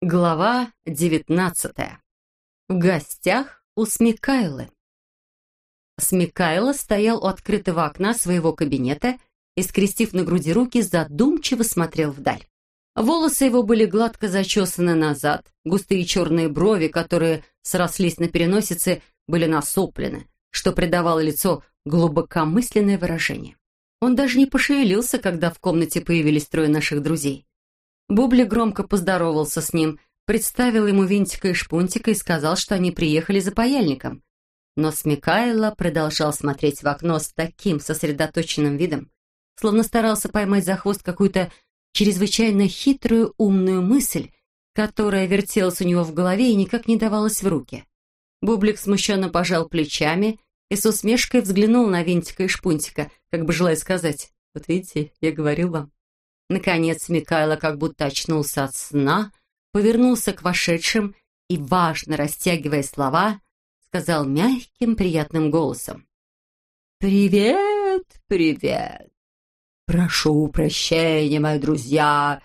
Глава девятнадцатая. В гостях у Смекайлы. Смекайла стоял у открытого окна своего кабинета и, скрестив на груди руки, задумчиво смотрел вдаль. Волосы его были гладко зачесаны назад, густые черные брови, которые срослись на переносице, были насуплены, что придавало лицо глубокомысленное выражение. Он даже не пошевелился, когда в комнате появились трое наших друзей. Бубли громко поздоровался с ним, представил ему Винтика и Шпунтика и сказал, что они приехали за паяльником. Но Смекайло продолжал смотреть в окно с таким сосредоточенным видом, словно старался поймать за хвост какую-то чрезвычайно хитрую умную мысль, которая вертелась у него в голове и никак не давалась в руки. Бублик смущенно пожал плечами и с усмешкой взглянул на Винтика и Шпунтика, как бы желая сказать, «Вот видите, я говорил вам». Наконец Микайло как будто очнулся от сна, повернулся к вошедшим и, важно растягивая слова, сказал мягким, приятным голосом. «Привет, привет! Прошу прощения, мои друзья!»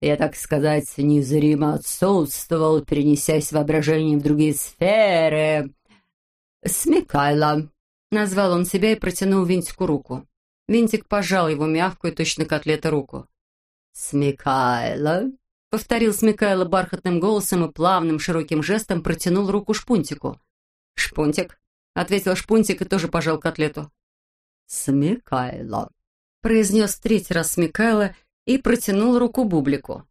Я, так сказать, незримо отсутствовал, перенесясь воображением в другие сферы. «Смекайло», — назвал он себя и протянул Винтику руку. Винтик пожал его мягкую, точно котлета, руку. «Смекайло», — повторил Смекайло бархатным голосом и плавным широким жестом протянул руку Шпунтику. «Шпунтик», — ответил Шпунтик и тоже пожал котлету. «Смекайло», — произнес третий раз Смекайло и протянул руку Бублику.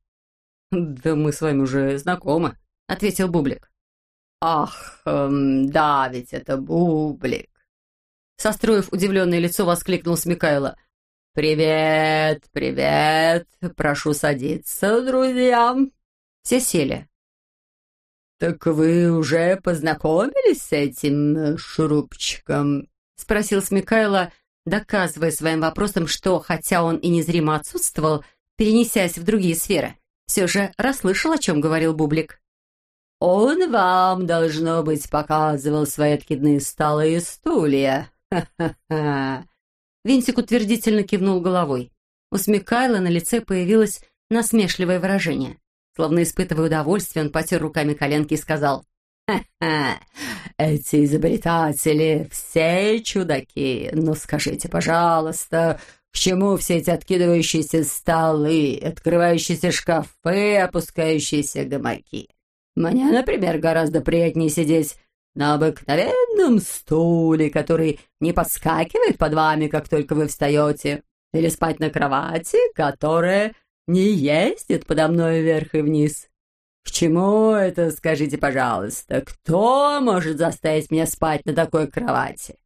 «Да мы с вами уже знакомы», — ответил Бублик. «Ах, эм, да, ведь это Бублик!» Состроив удивленное лицо, воскликнул Смекайло. «Привет, привет! Прошу садиться, друзья!» Все сели. «Так вы уже познакомились с этим шурупчиком?» — спросил Смекайло, доказывая своим вопросом, что, хотя он и незримо отсутствовал, перенесясь в другие сферы, все же расслышал, о чем говорил Бублик. «Он вам, должно быть, показывал свои откидные столы и стулья. Ха-ха-ха!» Винтик утвердительно кивнул головой. У Смекайла на лице появилось насмешливое выражение. Словно испытывая удовольствие, он потер руками коленки и сказал, «Ха-ха, эти изобретатели все чудаки. Но скажите, пожалуйста, к чему все эти откидывающиеся столы, открывающиеся шкафы, опускающиеся гамаки? Мне, например, гораздо приятнее сидеть на обыкновенном стуле, который не подскакивает под вами, как только вы встаете, или спать на кровати, которая не ездит подо мной вверх и вниз. К чему это, скажите, пожалуйста? Кто может заставить меня спать на такой кровати?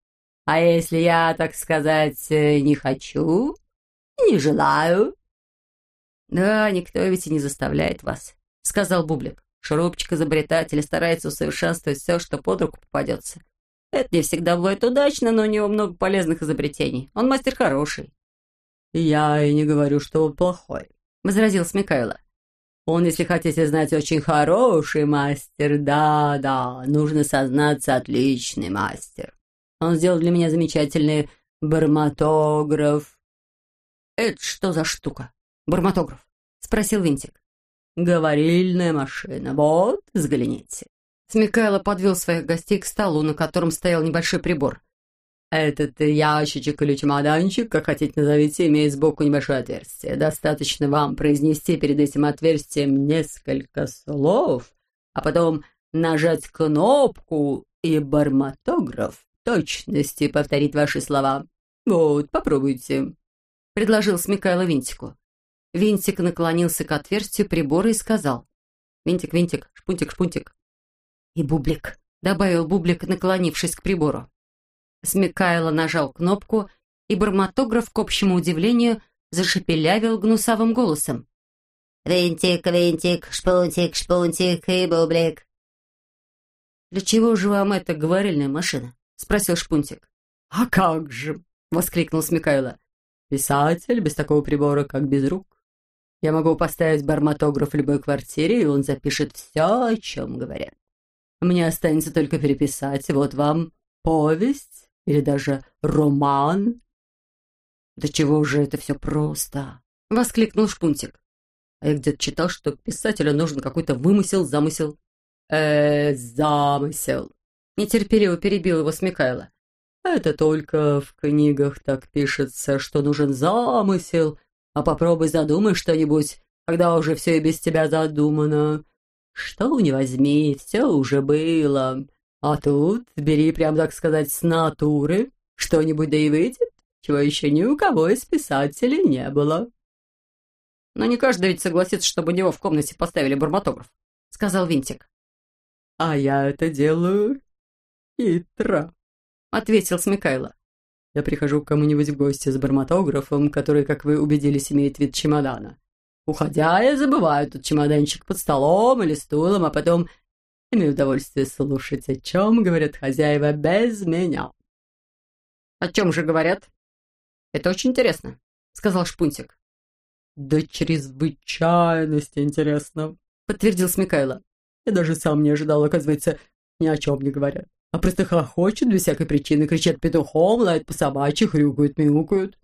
А если я, так сказать, не хочу, не желаю? Да, никто ведь и не заставляет вас, сказал Бублик. Шурупчик-изобретатель старается усовершенствовать все, что под руку попадется. Это не всегда бывает удачно, но у него много полезных изобретений. Он мастер хороший. «Я и не говорю, что он плохой», — возразил Смекайло. «Он, если хотите знать, очень хороший мастер. Да-да, нужно сознаться, отличный мастер. Он сделал для меня замечательный барматограф». «Это что за штука? Барматограф?» — спросил Винтик. «Говорильная машина. Вот, взгляните». Смекайло подвел своих гостей к столу, на котором стоял небольшой прибор. «Этот ящичек или чемоданчик, как хотите назовите, имеет сбоку небольшое отверстие. Достаточно вам произнести перед этим отверстием несколько слов, а потом нажать кнопку, и барматограф точности повторит ваши слова. Вот, попробуйте», — предложил Смекайло Винтику. Винтик наклонился к отверстию прибора и сказал. «Винтик, Винтик, шпунтик, шпунтик». «И бублик», — добавил бублик, наклонившись к прибору. Смекайло нажал кнопку, и барматограф, к общему удивлению, зашепелявил гнусавым голосом. «Винтик, винтик, шпунтик, шпунтик и бублик». «Для чего же вам эта говорильная машина?» — спросил шпунтик. «А как же!» — воскликнул Смекайло. «Писатель без такого прибора, как без рук. Я могу поставить барматограф в любой квартире, и он запишет все, о чем говорят. Мне останется только переписать. Вот вам повесть или даже роман. «Да чего же это все просто?» — воскликнул Шпунтик. А я где-то читал, что писателю нужен какой-то вымысел, замысел. э замысел. Нетерпеливо перебил его Смекайло. Это только в книгах так пишется, что нужен замысел, а попробуй задумай что-нибудь, когда уже все и без тебя задумано. Что не возьми, все уже было. А тут бери, прям так сказать, с натуры. Что-нибудь да и выйдет, чего еще ни у кого из писателей не было. Но не каждый ведь согласится, чтобы у него в комнате поставили барматограф, сказал Винтик. А я это делаю хитро, ответил Смекайло. Я прихожу к кому-нибудь в гости с барматографом, который, как вы убедились, имеет вид чемодана. Уходя, я забываю тут чемоданчик под столом или стулом, а потом имею удовольствие слушать, о чем говорят хозяева без меня. «О чем же говорят?» «Это очень интересно», — сказал Шпунтик. «Да чрезвычайности интересно», — подтвердил Смекайло. «Я даже сам не ожидал, оказывается, ни о чем не говорят. А просто хохочут без всякой причины, кричат петухом, лают по собачьи, хрюкают, мяукают».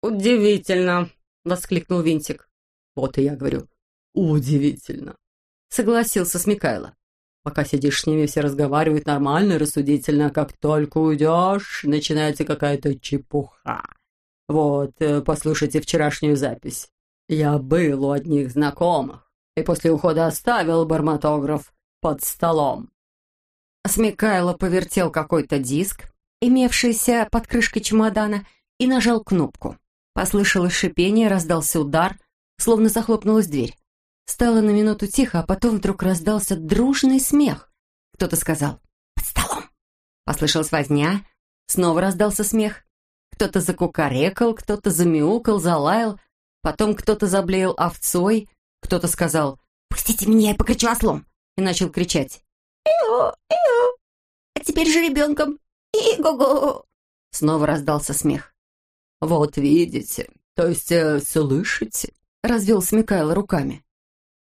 «Удивительно!» — воскликнул Винтик. «Вот и я говорю, удивительно!» — согласился Смекайло. Пока сидишь с ними, все разговаривают нормально и рассудительно, как только уйдешь, начинается какая-то чепуха. Вот, э, послушайте вчерашнюю запись. Я был у одних знакомых и после ухода оставил барматограф под столом. Смекайло повертел какой-то диск, имевшийся под крышкой чемодана, и нажал кнопку. Послышалось шипение, раздался удар, словно захлопнулась дверь. Стало на минуту тихо, а потом вдруг раздался дружный смех. Кто-то сказал «Под столом!» Послышалась возня, снова раздался смех. Кто-то закукарекал, кто-то замяукал, залаял, потом кто-то заблеял овцой, кто-то сказал «Пустите меня, я покричу ослом!» и начал кричать «Ио, ио, а теперь же ребенком, и-го-го!» Снова раздался смех. «Вот видите, то есть э, слышите?» — развел Смекайло руками.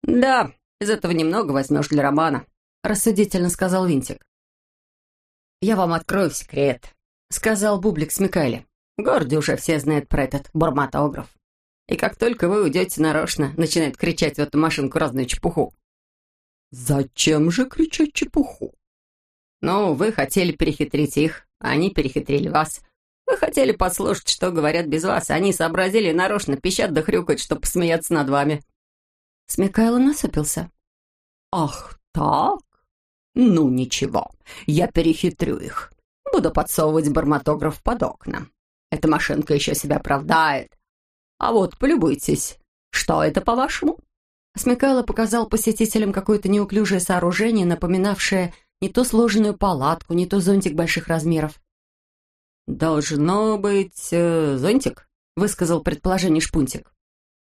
«Да, из этого немного возьмешь для романа», — рассудительно сказал Винтик. «Я вам открою секрет», — сказал Бублик с Микаэлем. «В городе уже все знают про этот барматограф. И как только вы уйдете нарочно, начинает кричать в эту машинку разную чепуху». «Зачем же кричать чепуху?» «Ну, вы хотели перехитрить их, они перехитрили вас. Вы хотели послушать, что говорят без вас, они сообразили нарочно пищат да хрюкать, чтобы посмеяться над вами». Смекайло насупился. «Ах, так? Ну, ничего, я перехитрю их. Буду подсовывать барматограф под окна. Эта машинка еще себя оправдает. А вот, полюбуйтесь, что это, по-вашему?» Смекайло показал посетителям какое-то неуклюжее сооружение, напоминавшее не то сложенную палатку, не то зонтик больших размеров. «Должно быть э, зонтик», — высказал предположение Шпунтик.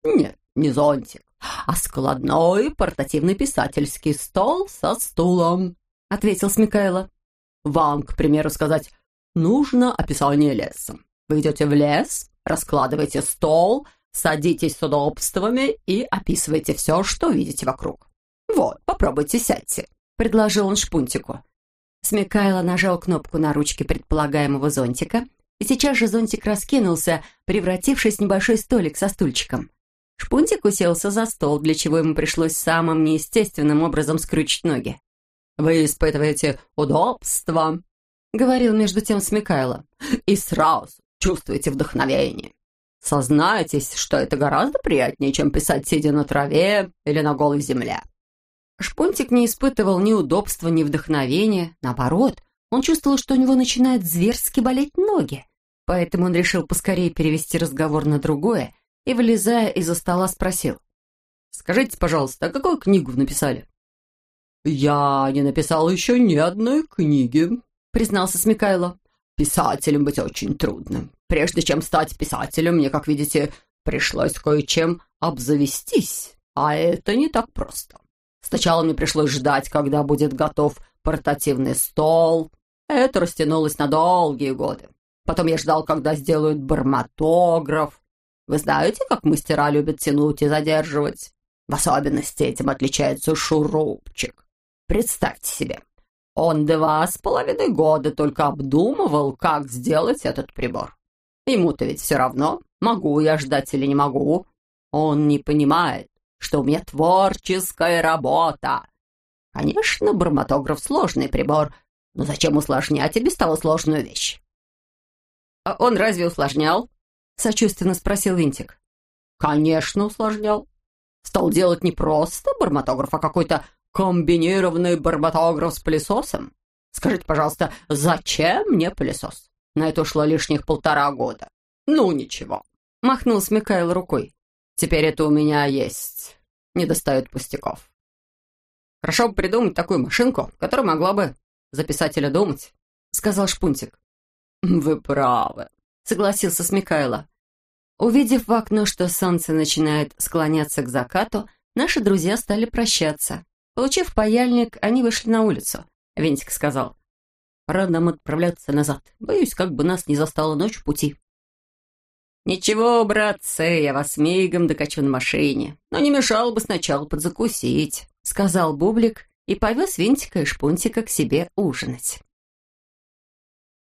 «Нет, не зонтик а складной портативный писательский стол со стулом», — ответил Смекайло. «Вам, к примеру, сказать, нужно описание леса. Вы идете в лес, раскладываете стол, садитесь с удобствами и описываете все, что видите вокруг. Вот, попробуйте сядьте», — предложил он Шпунтику. Смекайло нажал кнопку на ручке предполагаемого зонтика, и сейчас же зонтик раскинулся, превратившись в небольшой столик со стульчиком. Шпунтик уселся за стол, для чего ему пришлось самым неестественным образом скрючить ноги. «Вы испытываете удобство», — говорил между тем Смекайло, «и сразу чувствуете вдохновение. Сознайтесь, что это гораздо приятнее, чем писать, сидя на траве или на голой земле». Шпунтик не испытывал ни удобства, ни вдохновения. Наоборот, он чувствовал, что у него начинают зверски болеть ноги. Поэтому он решил поскорее перевести разговор на другое и, вылезая из-за стола, спросил. «Скажите, пожалуйста, а какую книгу написали?» «Я не написал еще ни одной книги», — признался Смекайло. «Писателем быть очень трудно. Прежде чем стать писателем, мне, как видите, пришлось кое-чем обзавестись, а это не так просто. Сначала мне пришлось ждать, когда будет готов портативный стол. Это растянулось на долгие годы. Потом я ждал, когда сделают барматограф. Вы знаете, как мастера любят тянуть и задерживать? В особенности этим отличается шурупчик. Представьте себе, он два с половиной года только обдумывал, как сделать этот прибор. Ему-то ведь все равно, могу я ждать или не могу. Он не понимает, что у меня творческая работа. Конечно, барматограф — сложный прибор, но зачем усложнять и без того сложную вещь? «А он разве усложнял?» — сочувственно спросил Винтик. «Конечно, усложнял. Стал делать не просто барматограф, а какой-то комбинированный барматограф с пылесосом. Скажите, пожалуйста, зачем мне пылесос? На это ушло лишних полтора года. Ну, ничего». Махнул Смекайл рукой. «Теперь это у меня есть. Не достает пустяков». «Хорошо бы придумать такую машинку, которая могла бы за писателя думать», — сказал Шпунтик. «Вы правы», — согласился Смекайло. Увидев в окно, что солнце начинает склоняться к закату, наши друзья стали прощаться. Получив паяльник, они вышли на улицу. Винтик сказал, «Пора нам отправляться назад. Боюсь, как бы нас не застала ночь в пути». «Ничего, братцы, я вас мигом докачу на машине, но не мешало бы сначала подзакусить», — сказал Бублик и повез Винтика и Шпунтика к себе ужинать.